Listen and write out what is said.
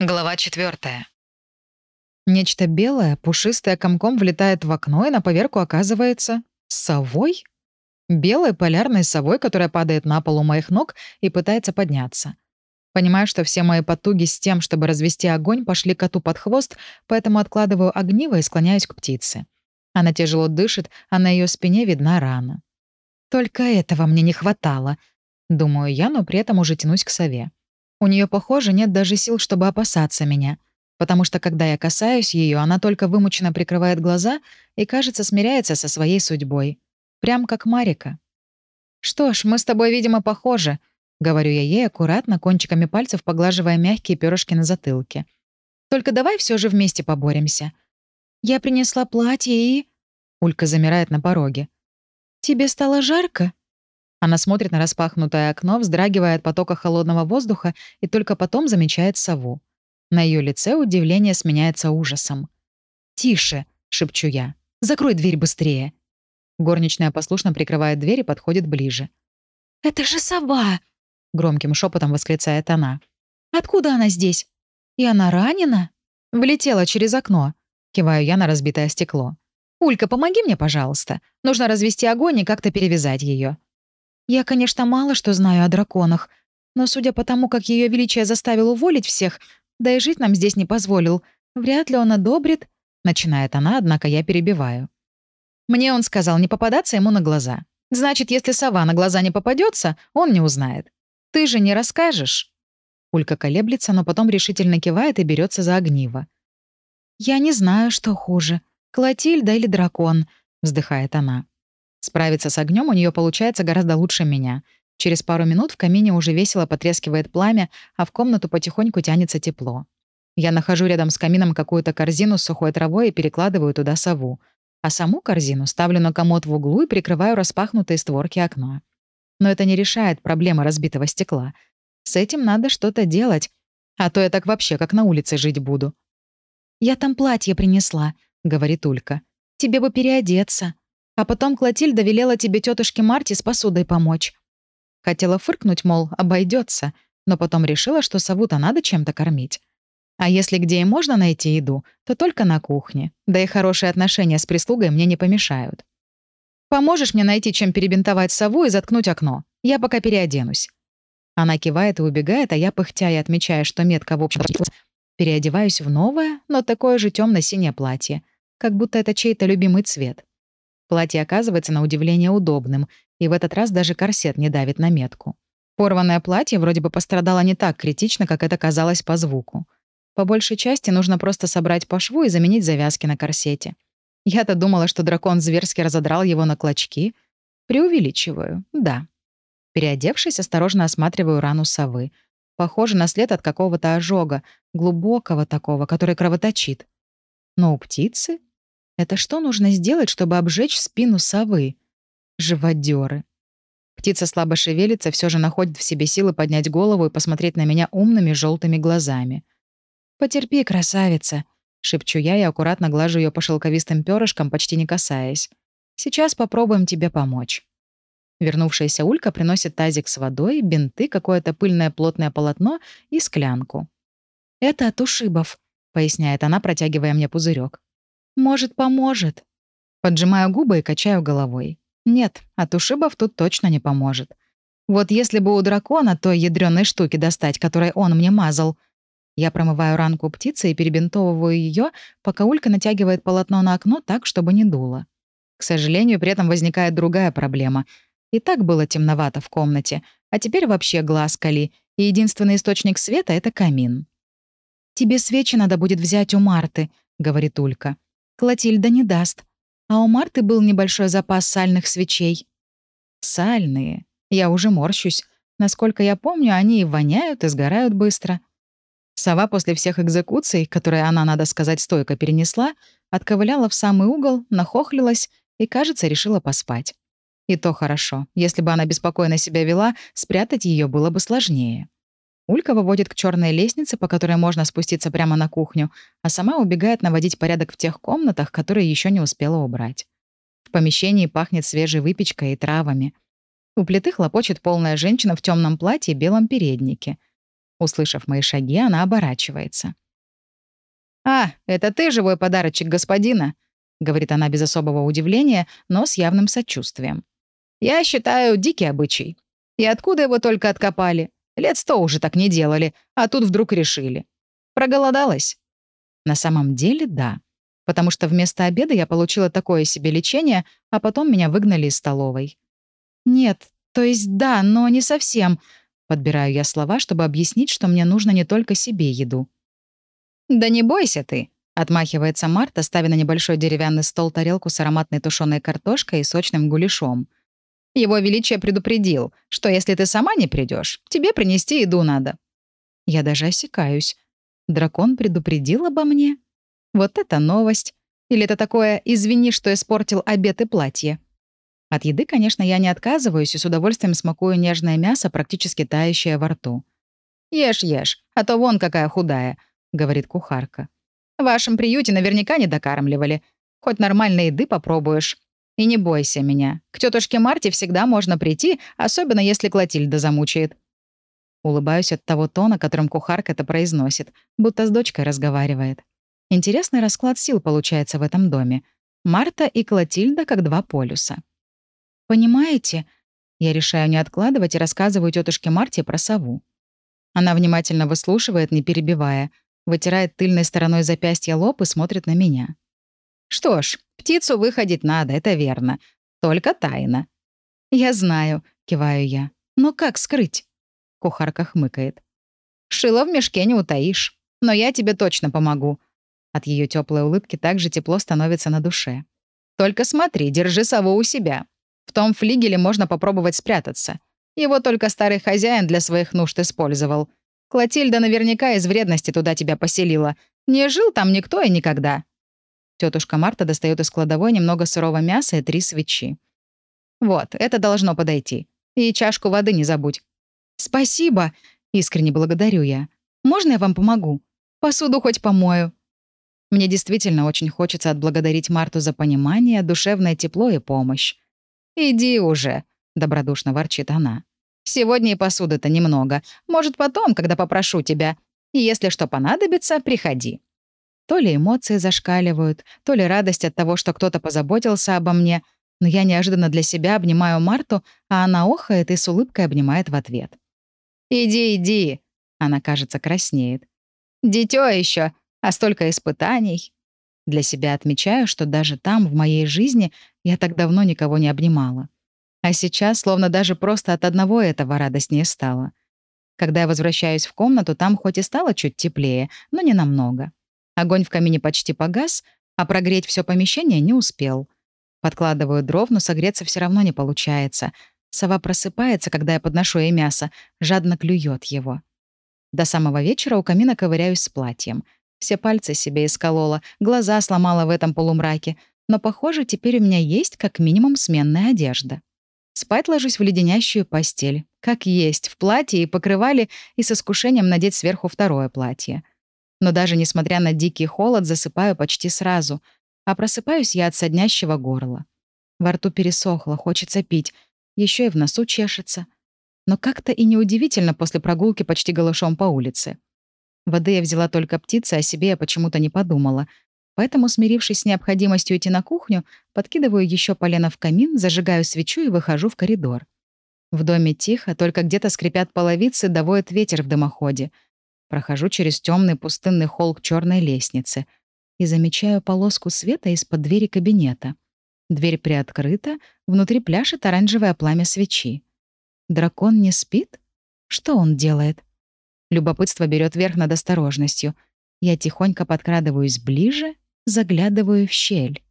Глава четвертая. Нечто белое, пушистое комком влетает в окно и на поверку оказывается совой? Белой полярной совой, которая падает на пол у моих ног и пытается подняться. Понимаю, что все мои потуги с тем, чтобы развести огонь, пошли коту под хвост, поэтому откладываю огниво и склоняюсь к птице. Она тяжело дышит, а на ее спине видна рана. Только этого мне не хватало. Думаю я, но при этом уже тянусь к сове. У нее, похоже, нет даже сил, чтобы опасаться меня, потому что, когда я касаюсь ее, она только вымученно прикрывает глаза и, кажется, смиряется со своей судьбой. Прям как Марика. «Что ж, мы с тобой, видимо, похожи», — говорю я ей аккуратно, кончиками пальцев поглаживая мягкие перышки на затылке. «Только давай все же вместе поборемся. Я принесла платье и...» Улька замирает на пороге. «Тебе стало жарко?» Она смотрит на распахнутое окно, вздрагивая от потока холодного воздуха и только потом замечает сову. На ее лице удивление сменяется ужасом. «Тише!» — шепчу я. «Закрой дверь быстрее!» Горничная послушно прикрывает дверь и подходит ближе. «Это же сова!» — громким шепотом восклицает она. «Откуда она здесь? И она ранена?» «Влетела через окно», — киваю я на разбитое стекло. «Улька, помоги мне, пожалуйста. Нужно развести огонь и как-то перевязать ее. Я, конечно, мало что знаю о драконах, но судя по тому, как Ее Величие заставил уволить всех, да и жить нам здесь не позволил, вряд ли он одобрит, начинает она, однако я перебиваю. Мне он сказал не попадаться ему на глаза. Значит, если сова на глаза не попадется, он не узнает. Ты же не расскажешь. Улька колеблется, но потом решительно кивает и берется за огниво. «Я не знаю, что хуже, Клотильда или дракон», — вздыхает она. Справиться с огнем у нее получается гораздо лучше меня. Через пару минут в камине уже весело потрескивает пламя, а в комнату потихоньку тянется тепло. Я нахожу рядом с камином какую-то корзину с сухой травой и перекладываю туда сову. А саму корзину ставлю на комод в углу и прикрываю распахнутые створки окна. Но это не решает проблемы разбитого стекла. С этим надо что-то делать, а то я так вообще как на улице жить буду. «Я там платье принесла», — говорит Улька. «Тебе бы переодеться». А потом Клотильда велела тебе тетушке Марте с посудой помочь. Хотела фыркнуть, мол, обойдется, но потом решила, что сову-то надо чем-то кормить. А если где и можно найти еду, то только на кухне. Да и хорошие отношения с прислугой мне не помешают. Поможешь мне найти, чем перебинтовать сову и заткнуть окно? Я пока переоденусь. Она кивает и убегает, а я, пыхтя и отмечая, что метка в общем переодеваюсь в новое, но такое же темно синее платье, как будто это чей-то любимый цвет. Платье оказывается на удивление удобным, и в этот раз даже корсет не давит на метку. Порванное платье вроде бы пострадало не так критично, как это казалось по звуку. По большей части нужно просто собрать по шву и заменить завязки на корсете. Я-то думала, что дракон зверски разодрал его на клочки. Преувеличиваю, да. Переодевшись, осторожно осматриваю рану совы. Похоже на след от какого-то ожога, глубокого такого, который кровоточит. Но у птицы это что нужно сделать, чтобы обжечь спину совы? Живодеры. Птица слабо шевелится, все же находит в себе силы поднять голову и посмотреть на меня умными желтыми глазами. «Потерпи, красавица», — шепчу я и аккуратно глажу ее по шелковистым перышкам, почти не касаясь. «Сейчас попробуем тебе помочь». Вернувшаяся Улька приносит тазик с водой, бинты, какое-то пыльное плотное полотно и склянку. «Это от ушибов», — поясняет она, протягивая мне пузырек. Может, поможет. Поджимаю губы и качаю головой. Нет, от ушибов тут точно не поможет. Вот если бы у дракона той ядреной штуки достать, которой он мне мазал. Я промываю ранку птицы и перебинтовываю ее, пока Улька натягивает полотно на окно так, чтобы не дуло. К сожалению, при этом возникает другая проблема. И так было темновато в комнате, а теперь вообще глаз кали, и единственный источник света — это камин. «Тебе свечи надо будет взять у Марты», — говорит Улька. Клотильда не даст. А у Марты был небольшой запас сальных свечей. Сальные. Я уже морщусь. Насколько я помню, они и воняют, и сгорают быстро. Сова после всех экзекуций, которые она, надо сказать, стойко перенесла, отковыляла в самый угол, нахохлилась и, кажется, решила поспать. И то хорошо. Если бы она беспокойно себя вела, спрятать ее было бы сложнее. Улька выводит к черной лестнице, по которой можно спуститься прямо на кухню, а сама убегает наводить порядок в тех комнатах, которые еще не успела убрать. В помещении пахнет свежей выпечкой и травами. У плиты хлопочет полная женщина в темном платье и белом переднике. Услышав мои шаги, она оборачивается. «А, это ты, живой подарочек господина?» — говорит она без особого удивления, но с явным сочувствием. «Я считаю, дикий обычай. И откуда его только откопали? Лет сто уже так не делали, а тут вдруг решили. Проголодалась?» На самом деле, да. Потому что вместо обеда я получила такое себе лечение, а потом меня выгнали из столовой. «Нет, то есть да, но не совсем», — подбираю я слова, чтобы объяснить, что мне нужно не только себе еду. «Да не бойся ты», — отмахивается Марта, ставя на небольшой деревянный стол тарелку с ароматной тушеной картошкой и сочным гуляшом. «Его Величие предупредил, что если ты сама не придешь, тебе принести еду надо». Я даже осекаюсь. Дракон предупредил обо мне? Вот это новость. Или это такое «извини, что испортил обед и платье». От еды, конечно, я не отказываюсь и с удовольствием смакую нежное мясо, практически тающее во рту. «Ешь, ешь, а то вон какая худая», — говорит кухарка. «В вашем приюте наверняка не докармливали. Хоть нормальной еды попробуешь. И не бойся меня. К тетушке Марте всегда можно прийти, особенно если Клотильда замучает». Улыбаюсь от того тона, которым кухарка это произносит, будто с дочкой разговаривает. Интересный расклад сил получается в этом доме. Марта и Клотильда как два полюса. «Понимаете?» Я решаю не откладывать и рассказываю тетушке Марте про сову. Она внимательно выслушивает, не перебивая, вытирает тыльной стороной запястья лоб и смотрит на меня. «Что ж, птицу выходить надо, это верно. Только тайна». «Я знаю», — киваю я. «Но как скрыть?» Кухарка хмыкает. «Шило в мешке не утаишь. Но я тебе точно помогу». От ее теплой улыбки также тепло становится на душе. «Только смотри, держи сову у себя. В том флигеле можно попробовать спрятаться. Его только старый хозяин для своих нужд использовал. Клотильда наверняка из вредности туда тебя поселила. Не жил там никто и никогда». Тетушка Марта достает из кладовой немного сырого мяса и три свечи. «Вот, это должно подойти. И чашку воды не забудь». «Спасибо!» — искренне благодарю я. «Можно я вам помогу? Посуду хоть помою?» Мне действительно очень хочется отблагодарить Марту за понимание, душевное тепло и помощь. «Иди уже», — добродушно ворчит она. «Сегодня и посуды-то немного. Может, потом, когда попрошу тебя. И если что понадобится, приходи». То ли эмоции зашкаливают, то ли радость от того, что кто-то позаботился обо мне, но я неожиданно для себя обнимаю Марту, а она охает и с улыбкой обнимает в ответ. «Иди, иди», — она, кажется, краснеет. «Дитё еще, а столько испытаний». Для себя отмечаю, что даже там, в моей жизни, я так давно никого не обнимала. А сейчас, словно даже просто от одного этого радостнее стало. Когда я возвращаюсь в комнату, там хоть и стало чуть теплее, но не намного. Огонь в камине почти погас, а прогреть все помещение не успел. Подкладываю дров, но согреться все равно не получается. Сова просыпается, когда я подношу ей мясо, жадно клюет его. До самого вечера у камина ковыряюсь с платьем — все пальцы себе исколола, глаза сломала в этом полумраке. Но, похоже, теперь у меня есть как минимум сменная одежда. Спать ложусь в леденящую постель. Как есть, в платье и покрывали, и с искушением надеть сверху второе платье. Но даже несмотря на дикий холод, засыпаю почти сразу. А просыпаюсь я от соднящего горла. Во рту пересохло, хочется пить. Еще и в носу чешется. Но как-то и неудивительно после прогулки почти голышом по улице. Воды я взяла только птицы, о себе я почему-то не подумала. Поэтому, смирившись с необходимостью идти на кухню, подкидываю еще полено в камин, зажигаю свечу и выхожу в коридор. В доме тихо, только где-то скрипят половицы, доводит ветер в дымоходе. Прохожу через темный пустынный холл к черной лестнице и замечаю полоску света из-под двери кабинета. Дверь приоткрыта, внутри пляшет оранжевое пламя свечи. Дракон не спит? Что он делает? Любопытство берет верх над осторожностью. Я тихонько подкрадываюсь ближе, заглядываю в щель.